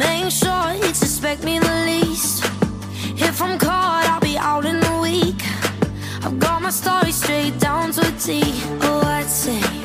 Make sure you suspect me the least. If I'm caught, I'll be out in a week. I've got my story straight down to a T. Oh, I'd say.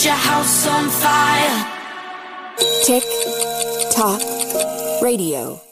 set your house on fire. Tick tock radio.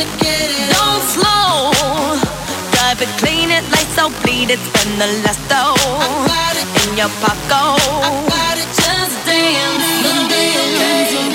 to get it Don't on. slow Drive it, clean it, lights so bleed it Spend the last though In your pocket I got it, just dance, dance. dance.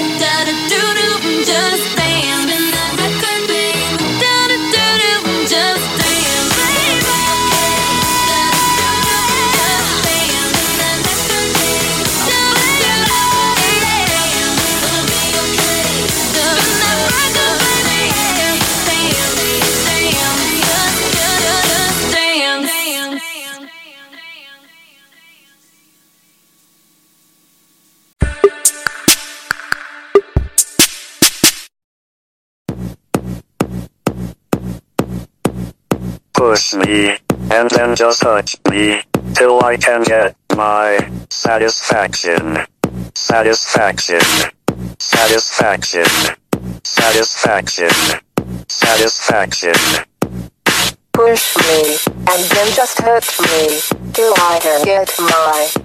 push me, and then just touch me, till I can get my satisfaction. Satisfaction. Satisfaction. Satisfaction. Satisfaction. Push me, and then just touch me, till I can get my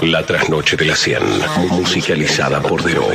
La trasnoche de la 100, musicalizada por Dero.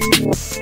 Yeah.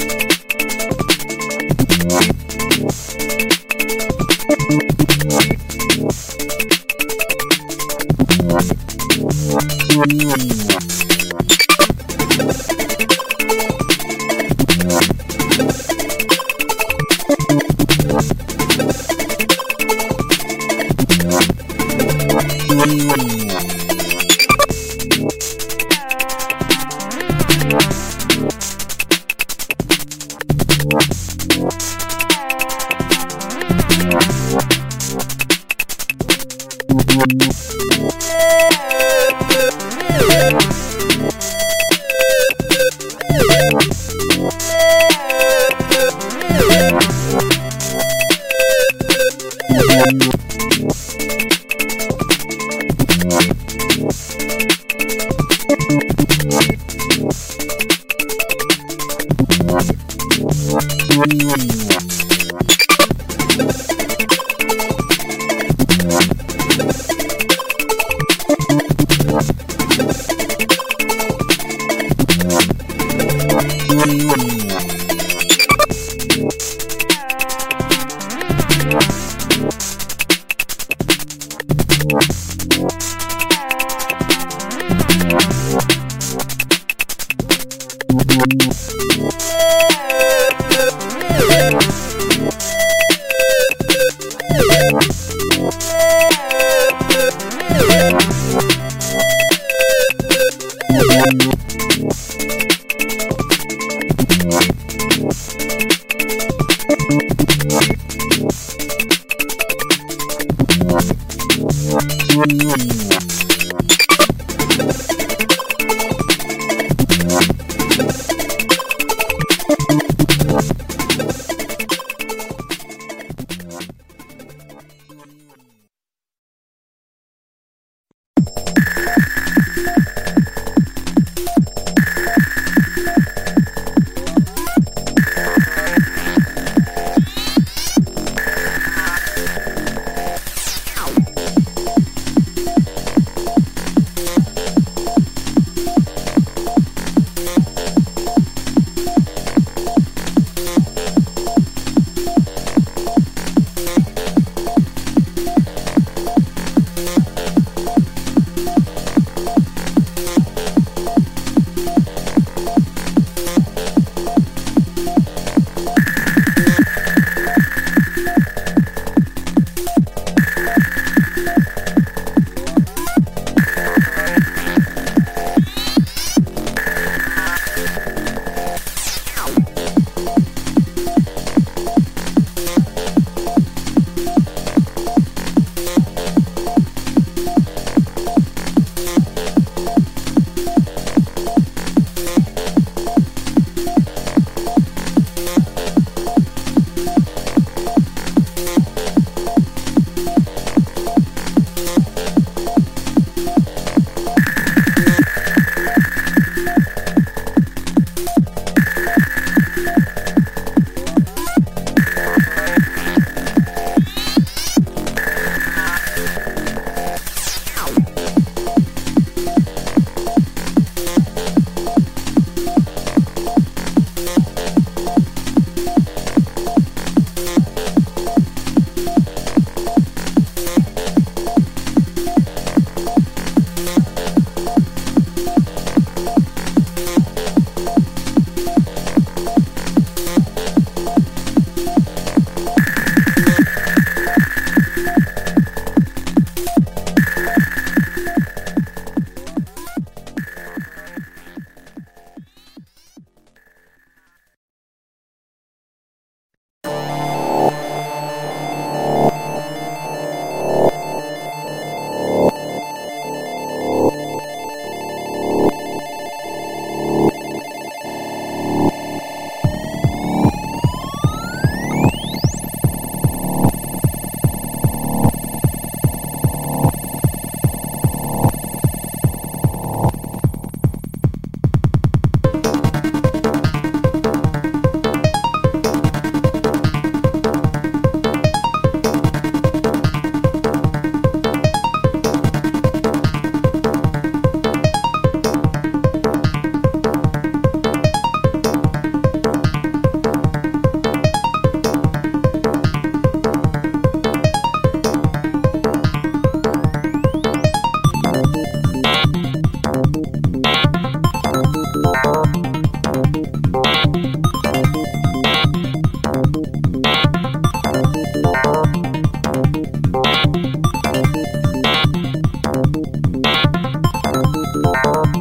Thank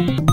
you.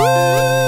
Thank